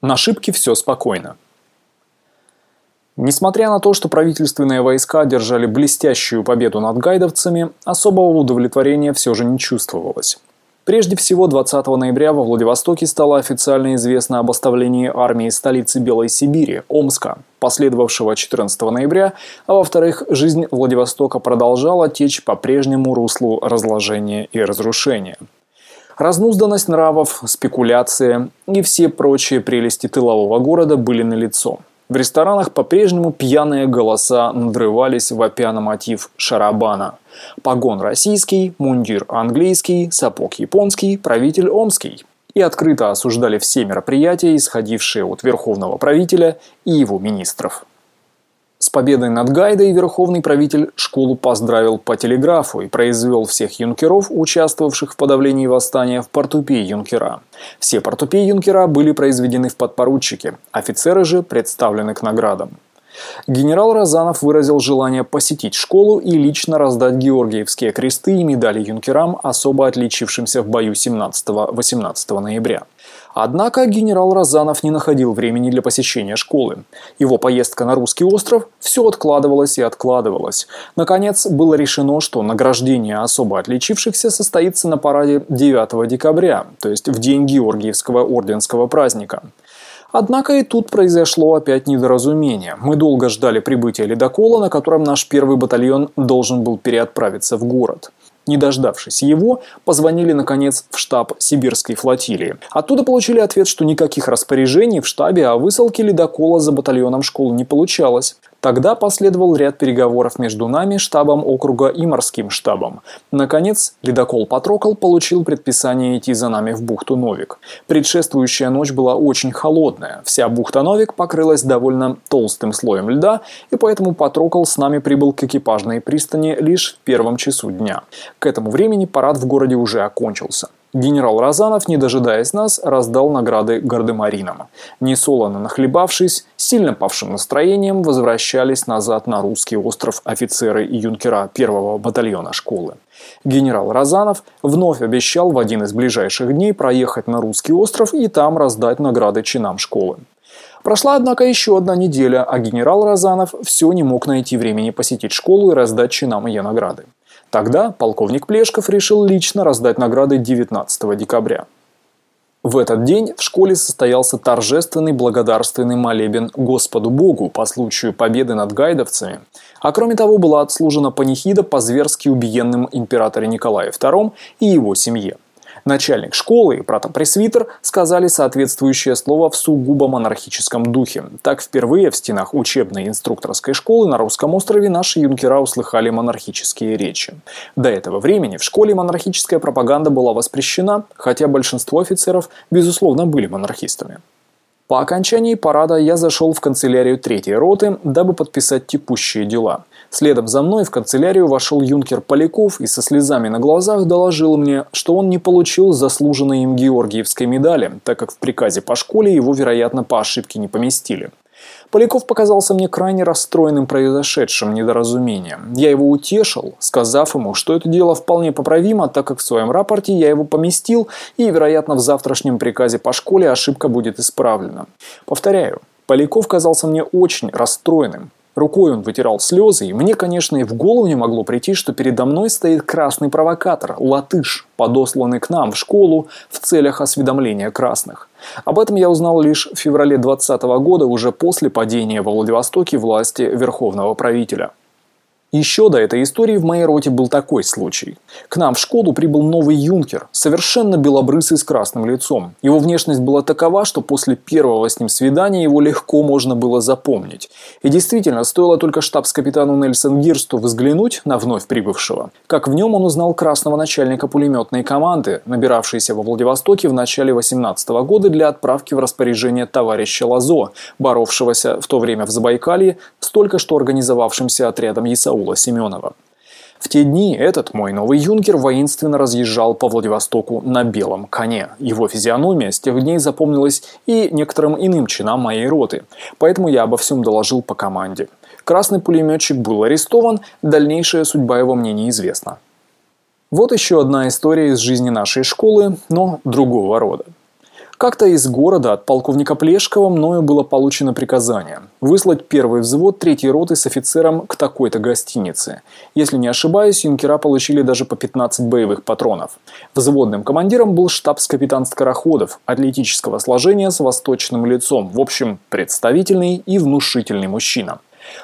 На ошибке все спокойно. Несмотря на то, что правительственные войска держали блестящую победу над гайдовцами, особого удовлетворения все же не чувствовалось. Прежде всего, 20 ноября во Владивостоке стало официально известно об оставлении армии столицы Белой Сибири, Омска, последовавшего 14 ноября, а во-вторых, жизнь Владивостока продолжала течь по прежнему руслу разложения и разрушения. Разнузданность нравов, спекуляция и все прочие прелести тылового города были налицо. В ресторанах по-прежнему пьяные голоса надрывались вопя на мотив шарабана. Погон российский, мундир английский, сапог японский, правитель омский. И открыто осуждали все мероприятия, исходившие от верховного правителя и его министров. С победой над Гайдой верховный правитель школу поздравил по телеграфу и произвел всех юнкеров, участвовавших в подавлении восстания, в портупей юнкера. Все портупей юнкера были произведены в подпоручики, офицеры же представлены к наградам. Генерал Розанов выразил желание посетить школу и лично раздать георгиевские кресты и медали юнкерам, особо отличившимся в бою 17-18 ноября. Однако генерал Розанов не находил времени для посещения школы. Его поездка на русский остров все откладывалось и откладывалось. Наконец, было решено, что награждение особо отличившихся состоится на параде 9 декабря, то есть в день Георгиевского орденского праздника. Однако и тут произошло опять недоразумение. Мы долго ждали прибытия ледокола, на котором наш первый батальон должен был переотправиться в город. Не дождавшись его, позвонили, наконец, в штаб Сибирской флотилии. Оттуда получили ответ, что никаких распоряжений в штабе о высылке ледокола за батальоном школы не получалось. Тогда последовал ряд переговоров между нами, штабом округа и морским штабом. Наконец, ледокол Патрокол получил предписание идти за нами в бухту Новик. Предшествующая ночь была очень холодная. Вся бухта Новик покрылась довольно толстым слоем льда, и поэтому Патрокол с нами прибыл к экипажной пристани лишь в первом часу дня. К этому времени парад в городе уже окончился. Генерал Розанов, не дожидаясь нас, раздал награды гардемаринам. Несолоно нахлебавшись, сильно павшим настроением возвращались назад на русский остров офицеры и юнкера первого батальона школы. Генерал Розанов вновь обещал в один из ближайших дней проехать на русский остров и там раздать награды чинам школы. Прошла, однако, еще одна неделя, а генерал Розанов все не мог найти времени посетить школу и раздать чинам ее награды. Тогда полковник Плешков решил лично раздать награды 19 декабря. В этот день в школе состоялся торжественный благодарственный молебен Господу Богу по случаю победы над гайдовцами, а кроме того была отслужена панихида по зверски убиенным императоре Николае II и его семье – Начальник школы и протопресвитер сказали соответствующее слово в сугубо монархическом духе. Так впервые в стенах учебной инструкторской школы на русском острове наши юнкера услыхали монархические речи. До этого времени в школе монархическая пропаганда была воспрещена, хотя большинство офицеров, безусловно, были монархистами. По окончании парада я зашел в канцелярию третьей роты, дабы подписать текущие дела. Следом за мной в канцелярию вошел юнкер Поляков и со слезами на глазах доложил мне, что он не получил заслуженной им Георгиевской медали, так как в приказе по школе его, вероятно, по ошибке не поместили. Поляков показался мне крайне расстроенным произошедшим недоразумением. Я его утешил, сказав ему, что это дело вполне поправимо, так как в своем рапорте я его поместил, и, вероятно, в завтрашнем приказе по школе ошибка будет исправлена. Повторяю, Поляков казался мне очень расстроенным. Рукой он вытирал слезы, и мне, конечно, и в голову не могло прийти, что передо мной стоит красный провокатор, латыш, подосланный к нам в школу в целях осведомления красных. Об этом я узнал лишь в феврале 2020 года, уже после падения во Владивостоке власти верховного правителя. Еще до этой истории в моей роте был такой случай. К нам в школу прибыл новый юнкер, совершенно белобрысый с красным лицом. Его внешность была такова, что после первого с ним свидания его легко можно было запомнить. И действительно, стоило только штабс-капитану Нельсон Гирсту взглянуть на вновь прибывшего, как в нем он узнал красного начальника пулеметной команды, набиравшейся во Владивостоке в начале 18 года для отправки в распоряжение товарища Лазо, боровшегося в то время в Забайкалье с только что организовавшимся отрядом ЕСАУ Саула Семенова. В те дни этот мой новый юнкер воинственно разъезжал по Владивостоку на белом коне. Его физиономия с тех дней запомнилась и некоторым иным чинам моей роты, поэтому я обо всем доложил по команде. Красный пулеметчик был арестован, дальнейшая судьба его мне неизвестна. Вот еще одна история из жизни нашей школы, но другого рода. Как-то из города от полковника Плешкова мною было получено приказание выслать первый взвод третьей роты с офицером к такой-то гостинице. Если не ошибаюсь, юнкера получили даже по 15 боевых патронов. Взводным командиром был штабс-капитан Скороходов, атлетического сложения с восточным лицом, в общем, представительный и внушительный мужчина.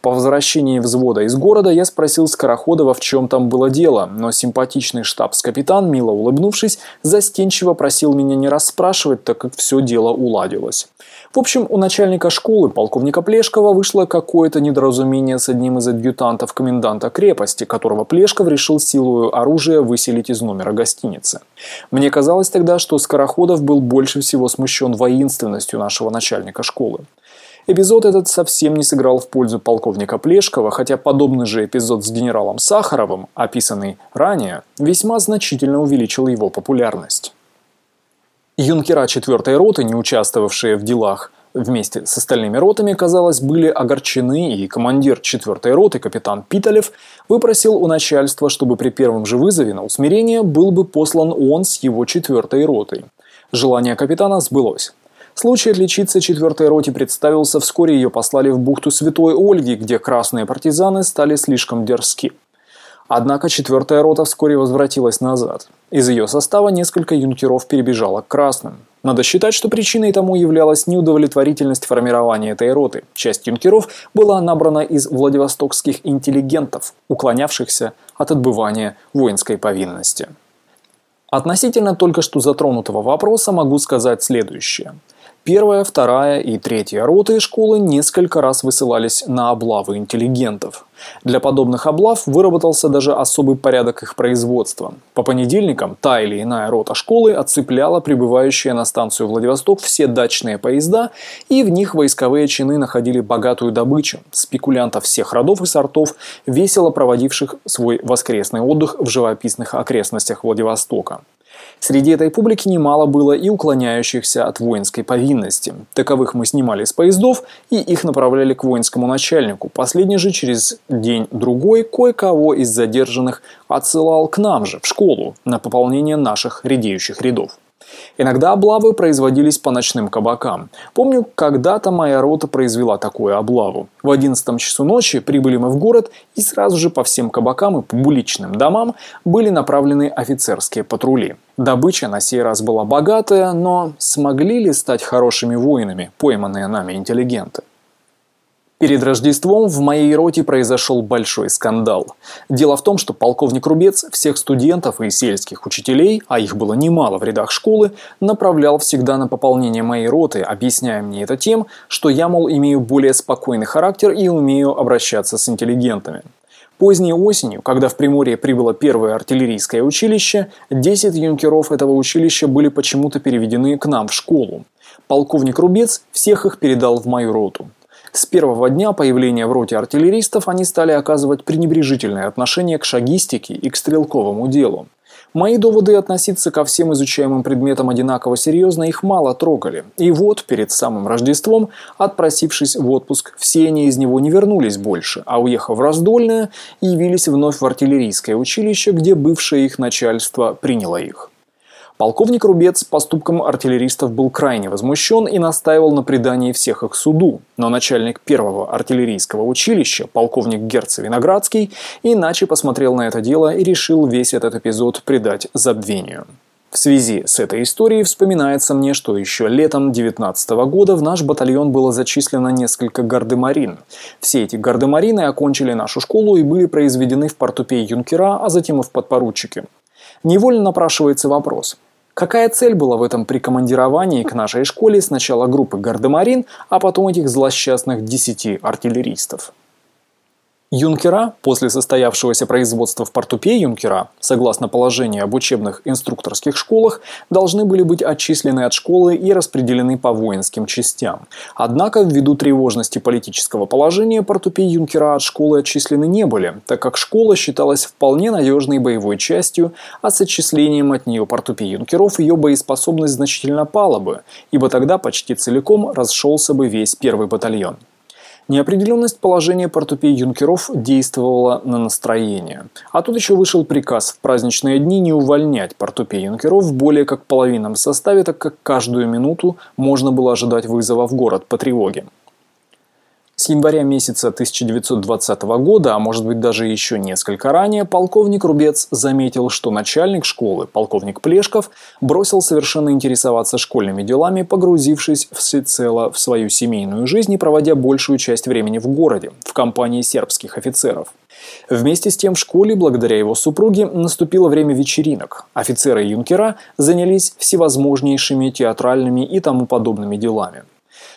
По возвращении взвода из города я спросил Скороходова, в чем там было дело, но симпатичный штабс-капитан, мило улыбнувшись, застенчиво просил меня не расспрашивать, так как все дело уладилось. В общем, у начальника школы, полковника Плешкова, вышло какое-то недоразумение с одним из адъютантов коменданта крепости, которого Плешков решил силою оружия выселить из номера гостиницы. Мне казалось тогда, что Скороходов был больше всего смущен воинственностью нашего начальника школы. Эпизод этот совсем не сыграл в пользу полковника Плешкова, хотя подобный же эпизод с генералом Сахаровым, описанный ранее, весьма значительно увеличил его популярность. Юнкера 4 роты, не участвовавшие в делах, вместе с остальными ротами, казалось, были огорчены, и командир 4 роты, капитан Питалев, выпросил у начальства, чтобы при первом же вызове на усмирение был бы послан он с его 4 ротой. Желание капитана сбылось. Случай отличиться четвертой роте представился, вскоре ее послали в бухту Святой Ольги, где красные партизаны стали слишком дерзки. Однако четвертая рота вскоре возвратилась назад. Из ее состава несколько юнкеров перебежало к красным. Надо считать, что причиной тому являлась неудовлетворительность формирования этой роты. Часть юнкеров была набрана из владивостокских интеллигентов, уклонявшихся от отбывания воинской повинности. Относительно только что затронутого вопроса могу сказать следующее – Первая, вторая и третья роты школы несколько раз высылались на облавы интеллигентов. Для подобных облав выработался даже особый порядок их производства. По понедельникам та или иная рота школы отцепляла прибывающие на станцию Владивосток все дачные поезда, и в них войсковые чины находили богатую добычу – спекулянтов всех родов и сортов, весело проводивших свой воскресный отдых в живописных окрестностях Владивостока. Среди этой публики немало было и уклоняющихся от воинской повинности. Таковых мы снимали с поездов и их направляли к воинскому начальнику. Последний же через день-другой кое-кого из задержанных отсылал к нам же, в школу, на пополнение наших редеющих рядов. Иногда облавы производились по ночным кабакам. Помню, когда-то моя рота произвела такую облаву. В 11 часу ночи прибыли мы в город, и сразу же по всем кабакам и публичным домам были направлены офицерские патрули. Добыча на сей раз была богатая, но смогли ли стать хорошими воинами, пойманные нами интеллигенты? Перед Рождеством в моей роте произошел большой скандал. Дело в том, что полковник Рубец всех студентов и сельских учителей, а их было немало в рядах школы, направлял всегда на пополнение моей роты, объясняя мне это тем, что я, мол, имею более спокойный характер и умею обращаться с интеллигентами. Поздней осенью, когда в Приморье прибыло первое артиллерийское училище, 10 юнкеров этого училища были почему-то переведены к нам в школу. Полковник Рубец всех их передал в мою роту. С первого дня появления в роте артиллеристов они стали оказывать пренебрежительное отношение к шагистике и к стрелковому делу. Мои доводы относиться ко всем изучаемым предметам одинаково серьезно их мало трогали. И вот, перед самым Рождеством, отпросившись в отпуск, все они из него не вернулись больше, а уехав в Раздольное, явились вновь в артиллерийское училище, где бывшее их начальство приняло их. Полковник Рубец поступком артиллеристов был крайне возмущен и настаивал на предании всех их суду. Но начальник первого артиллерийского училища, полковник Герц Виноградский, иначе посмотрел на это дело и решил весь этот эпизод предать забвению. В связи с этой историей вспоминается мне, что еще летом 19 года в наш батальон было зачислено несколько гардемарин. Все эти гардемарины окончили нашу школу и были произведены в портупей юнкера, а затем и в подпоручике. Невольно напрашивается вопрос. Какая цель была в этом прикомандировании к нашей школе сначала группы гардемарин, а потом этих злосчастных десяти артиллеристов? Юнкера после состоявшегося производства в Портупе Юнкера, согласно положению об учебных инструкторских школах, должны были быть отчислены от школы и распределены по воинским частям. Однако, ввиду тревожности политического положения, Портупе Юнкера от школы отчислены не были, так как школа считалась вполне надежной боевой частью, а с отчислением от нее Портупе Юнкеров ее боеспособность значительно пала бы, ибо тогда почти целиком расшелся бы весь первый батальон. Неопределенность положения портупей юнкеров действовала на настроение. А тут еще вышел приказ в праздничные дни не увольнять портупей юнкеров в более как половинном составе, так как каждую минуту можно было ожидать вызова в город по тревоге. С января месяца 1920 года, а может быть даже еще несколько ранее, полковник Рубец заметил, что начальник школы, полковник Плешков, бросил совершенно интересоваться школьными делами, погрузившись всецело в свою семейную жизнь и проводя большую часть времени в городе, в компании сербских офицеров. Вместе с тем в школе, благодаря его супруге, наступило время вечеринок. Офицеры юнкера занялись всевозможнейшими театральными и тому подобными делами.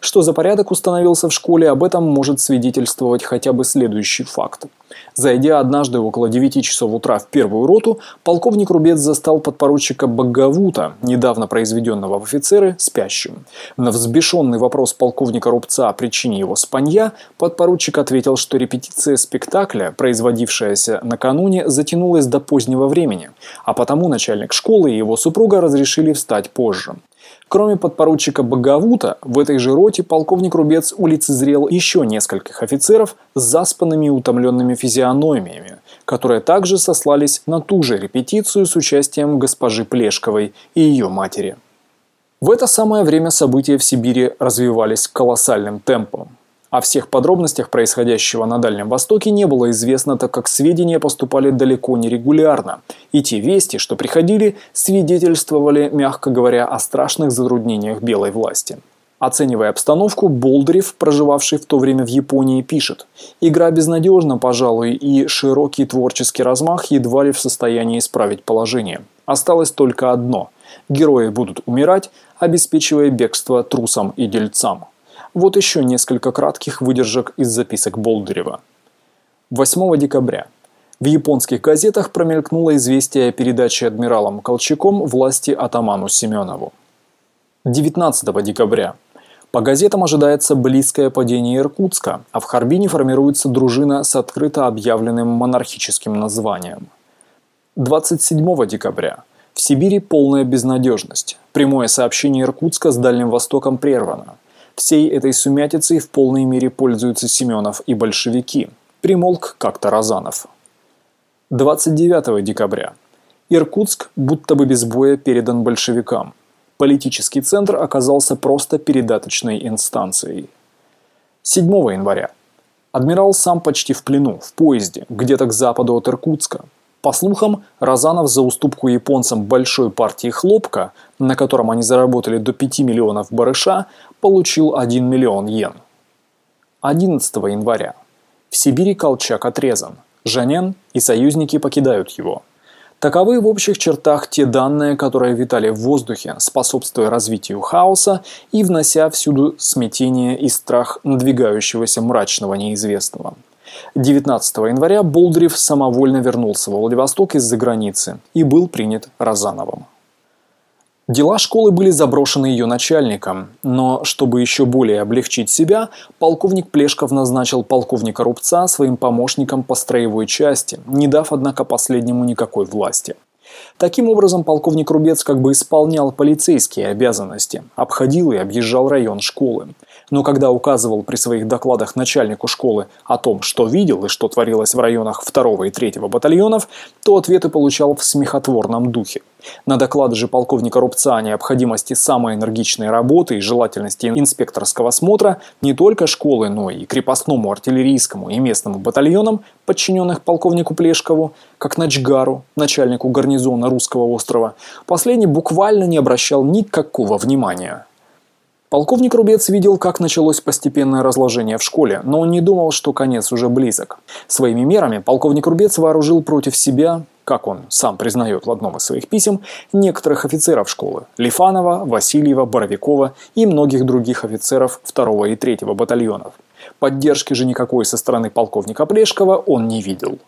Что за порядок установился в школе, об этом может свидетельствовать хотя бы следующий факт. Зайдя однажды около 9 часов утра в первую роту, полковник Рубец застал подпоручика Багавута, недавно произведенного в офицеры, спящим. На взбешенный вопрос полковника Рубца о причине его спанья, подпоручик ответил, что репетиция спектакля, производившаяся накануне, затянулась до позднего времени, а потому начальник школы и его супруга разрешили встать позже. Кроме подпоручика Багавута, в этой же роте полковник Рубец улицезрел еще нескольких офицеров с заспанными и утомленными физиономиями, которые также сослались на ту же репетицию с участием госпожи Плешковой и ее матери. В это самое время события в Сибири развивались колоссальным темпом. О всех подробностях происходящего на Дальнем Востоке не было известно, так как сведения поступали далеко не регулярно, и те вести, что приходили, свидетельствовали, мягко говоря, о страшных затруднениях белой власти. Оценивая обстановку, Болдырев, проживавший в то время в Японии, пишет «Игра безнадежна, пожалуй, и широкий творческий размах едва ли в состоянии исправить положение. Осталось только одно – герои будут умирать, обеспечивая бегство трусам и дельцам». Вот еще несколько кратких выдержек из записок Болдырева. 8 декабря. В японских газетах промелькнуло известие о передаче адмиралом Колчаком власти атаману Семенову. 19 декабря. По газетам ожидается близкое падение Иркутска, а в Харбине формируется дружина с открыто объявленным монархическим названием. 27 декабря. В Сибири полная безнадежность. Прямое сообщение Иркутска с Дальним Востоком прервано. Всей этой сумятицей в полной мере пользуются Семенов и большевики. Примолк как-то Розанов. 29 декабря. Иркутск будто бы без боя передан большевикам. Политический центр оказался просто передаточной инстанцией. 7 января. Адмирал сам почти в плену, в поезде, где-то к западу от Иркутска. По слухам, Розанов за уступку японцам большой партии хлопка, на котором они заработали до 5 миллионов барыша, получил 1 миллион йен. 11 января. В Сибири Колчак отрезан. Жанен и союзники покидают его. Таковы в общих чертах те данные, которые витали в воздухе, способствуя развитию хаоса и внося всюду смятение и страх надвигающегося мрачного неизвестного. 19 января Болдырев самовольно вернулся во Владивосток из-за границы и был принят Розановым. Дела школы были заброшены ее начальником, но, чтобы еще более облегчить себя, полковник Плешков назначил полковника Рубца своим помощником по строевой части, не дав, однако, последнему никакой власти. Таким образом, полковник Рубец как бы исполнял полицейские обязанности, обходил и объезжал район школы но когда указывал при своих докладах начальнику школы о том, что видел и что творилось в районах 2 и 3 батальонов, то ответы получал в смехотворном духе. На доклады же полковника Рубца о необходимости самой энергичной работы и желательности инспекторского осмотра не только школы, но и крепостному артиллерийскому и местному батальонам, подчиненных полковнику Плешкову, как Начгару, начальнику гарнизона Русского острова, последний буквально не обращал никакого внимания. Полковник Рубец видел, как началось постепенное разложение в школе, но он не думал, что конец уже близок. Своими мерами полковник Рубец вооружил против себя, как он сам признает в одном из своих писем, некоторых офицеров школы – Лифанова, Васильева, Боровикова и многих других офицеров 2 и 3 батальонов. Поддержки же никакой со стороны полковника Плешкова он не видел.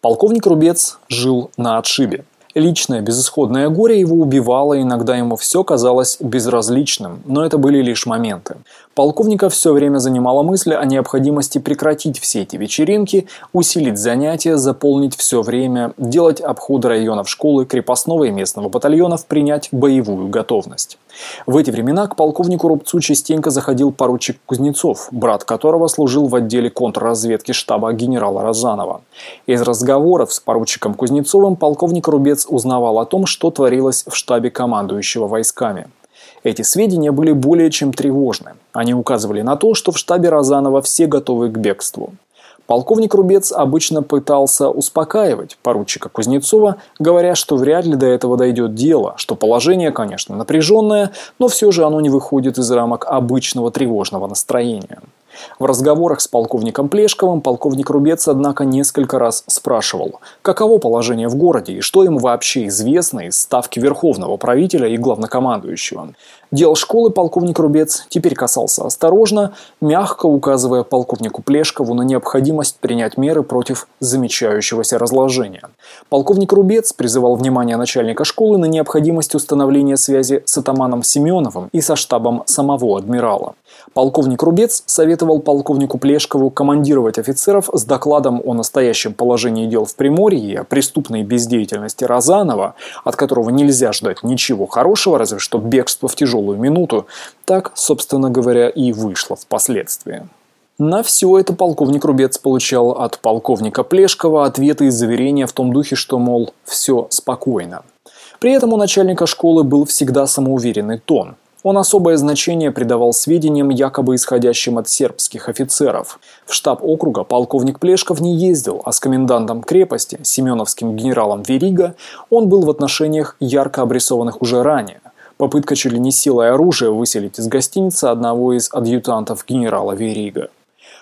Полковник Рубец жил на отшибе. Личное безысходное горе его убивало, иногда ему все казалось безразличным, но это были лишь моменты. Полковника все время занимала мысль о необходимости прекратить все эти вечеринки, усилить занятия, заполнить все время, делать обходы районов школы, крепостного и местного батальонов, принять боевую готовность. В эти времена к полковнику Рубцу частенько заходил поручик Кузнецов, брат которого служил в отделе контрразведки штаба генерала Розанова. Из разговоров с поручиком Кузнецовым полковник Рубец узнавал о том, что творилось в штабе командующего войсками. Эти сведения были более чем тревожны. Они указывали на то, что в штабе Розанова все готовы к бегству. Полковник Рубец обычно пытался успокаивать поручика Кузнецова, говоря, что вряд ли до этого дойдет дело, что положение, конечно, напряженное, но все же оно не выходит из рамок обычного тревожного настроения. В разговорах с полковником Плешковым полковник Рубец, однако, несколько раз спрашивал, каково положение в городе и что ему вообще известно из ставки верховного правителя и главнокомандующего. Дел школы полковник Рубец теперь касался осторожно, мягко указывая полковнику Плешкову на необходимость принять меры против замечающегося разложения. Полковник Рубец призывал внимание начальника школы на необходимость установления связи с атаманом Семеновым и со штабом самого адмирала. Полковник Рубец советовал полковнику Плешкову командировать офицеров с докладом о настоящем положении дел в Приморье и о преступной бездеятельности Розанова, от которого нельзя ждать ничего хорошего, разве что бегство в тяжелую минуту. Так, собственно говоря, и вышло впоследствии. На все это полковник Рубец получал от полковника Плешкова ответы и заверения в том духе, что, мол, все спокойно. При этом у начальника школы был всегда самоуверенный тон – он особое значение придавал сведениям, якобы исходящим от сербских офицеров. В штаб округа полковник Плешков не ездил, а с комендантом крепости, семеновским генералом Верига, он был в отношениях, ярко обрисованных уже ранее. Попытка чуть ли не силой оружия выселить из гостиницы одного из адъютантов генерала Верига.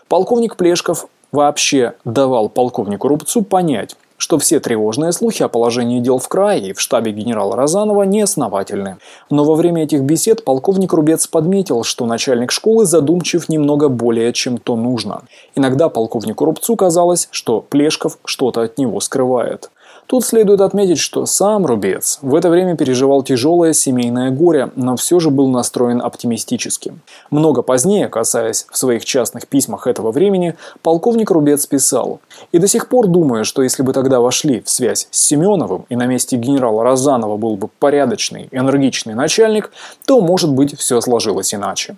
Полковник Плешков вообще давал полковнику Рубцу понять, что все тревожные слухи о положении дел в крае и в штабе генерала Розанова неосновательны. Но во время этих бесед полковник Рубец подметил, что начальник школы задумчив немного более, чем то нужно. Иногда полковнику Рубцу казалось, что Плешков что-то от него скрывает. Тут следует отметить, что сам Рубец в это время переживал тяжелое семейное горе, но все же был настроен оптимистически. Много позднее, касаясь в своих частных письмах этого времени, полковник Рубец писал «И до сих пор думаю, что если бы тогда вошли в связь с Семеновым и на месте генерала Розанова был бы порядочный, энергичный начальник, то, может быть, все сложилось иначе».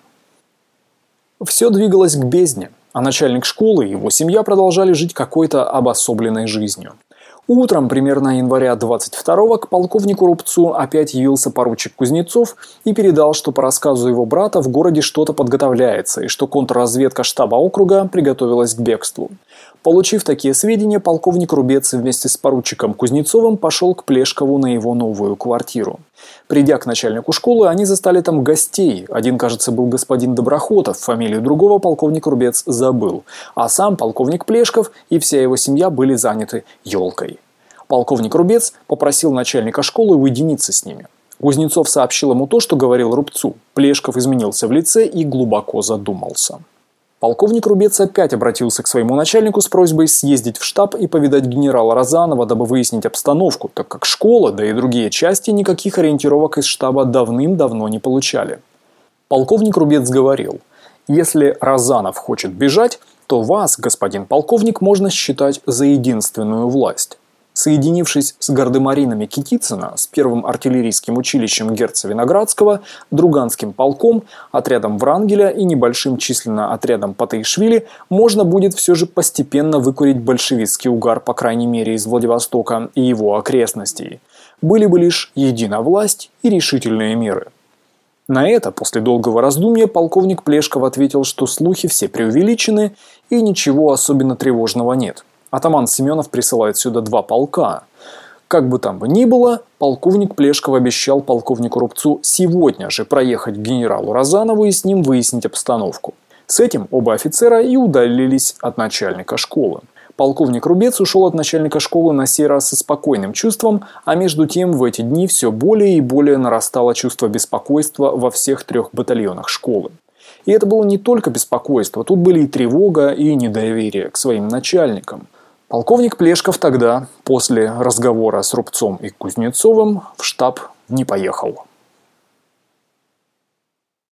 Все двигалось к бездне, а начальник школы и его семья продолжали жить какой-то обособленной жизнью. Утром, примерно января 22-го, к полковнику Рубцу опять явился поручик Кузнецов и передал, что по рассказу его брата в городе что-то подготовляется и что контрразведка штаба округа приготовилась к бегству. Получив такие сведения, полковник Рубец вместе с поручиком Кузнецовым пошел к Плешкову на его новую квартиру. Придя к начальнику школы, они застали там гостей. Один, кажется, был господин Доброхотов, фамилию другого полковник Рубец забыл. А сам полковник Плешков и вся его семья были заняты елкой. Полковник Рубец попросил начальника школы уединиться с ними. Кузнецов сообщил ему то, что говорил Рубцу. Плешков изменился в лице и глубоко задумался. Полковник Рубец опять обратился к своему начальнику с просьбой съездить в штаб и повидать генерала Розанова, дабы выяснить обстановку, так как школа, да и другие части никаких ориентировок из штаба давным-давно не получали. Полковник Рубец говорил, если Розанов хочет бежать, то вас, господин полковник, можно считать за единственную власть. Соединившись с гардемаринами Китицына, с первым артиллерийским училищем Герца Виноградского, Друганским полком, отрядом Врангеля и небольшим численно отрядом Патаишвили, можно будет все же постепенно выкурить большевистский угар, по крайней мере, из Владивостока и его окрестностей. Были бы лишь едина власть и решительные меры. На это, после долгого раздумья, полковник Плешков ответил, что слухи все преувеличены и ничего особенно тревожного нет – Атаман Семенов присылает сюда два полка. Как бы там бы ни было, полковник Плешков обещал полковнику Рубцу сегодня же проехать к генералу Розанову и с ним выяснить обстановку. С этим оба офицера и удалились от начальника школы. Полковник Рубец ушел от начальника школы на сей раз со спокойным чувством, а между тем в эти дни все более и более нарастало чувство беспокойства во всех трех батальонах школы. И это было не только беспокойство, тут были и тревога, и недоверие к своим начальникам. Полковник Плешков тогда, после разговора с Рубцом и Кузнецовым, в штаб не поехал.